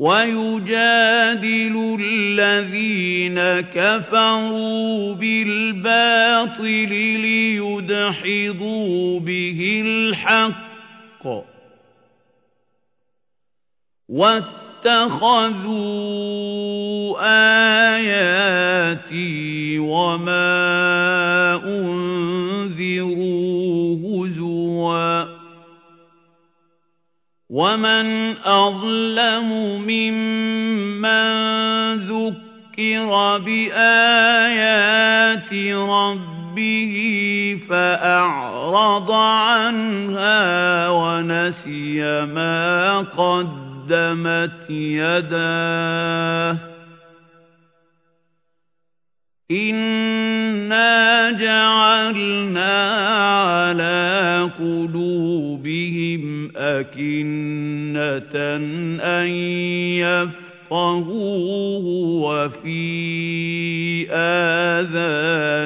وَيُجَادِلُ الَّذِينَ كَفَرُوا بِالْبَاطِلِ لِيُدْحِضُوا بِهِ الْحَقَّ اتَّخَذُوا آيَاتِي وَمَا أُنذِرُوا وَمَنْ أَظْلَمُ مِمَّن ذُكِّرَ بِآيَاتِ رَبِّهِ فَأَعْرَضَ عَنْهَا وَنَسِيَ مَا قَدَّمَتْ يداه إنا جعلنا على قلوبهم أكنة أن يفقهوه وفي آذانهم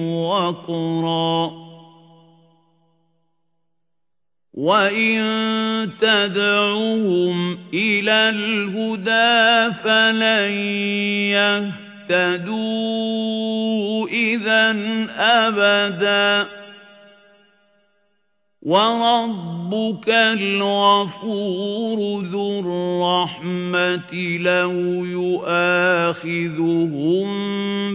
وقرا وَإِن تَدْعُهُمْ إِلَى الْهُدَىٰ فَلَن يَهْتَدُوا إِذًا أَبَدًا وَرَبُّكَ الْغَفُورُ ذُو الرَّحْمَةِ لَوْ يُؤَاخِذُهُم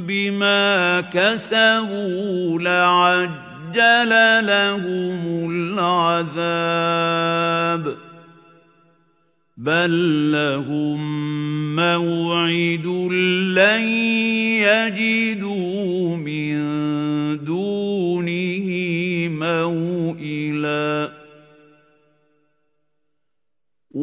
بِمَا كَسَبُوا لَعَجَّلَ عَجَّلَ لَهُمُ الْعَذَابَ بَل لَّهُم مَّوْعِدٌ لَّن يَجِدُوا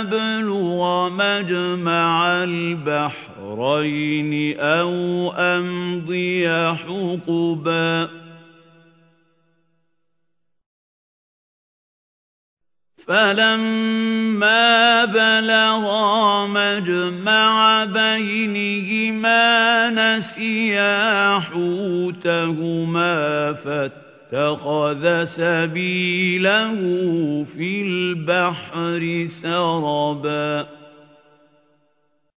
أَبْلُغَ مَجْمَعَ الْبَحْرَيْنِ أَوْ أَمْضِيَ حُقُبًا فَلَمَّا بَلَغَا مَجْمَعَ بَيْنِهِمَا نَسِيَا حُوتَهُمَا فَاتَّخَذَ اتخذ سبيله في البحر سربا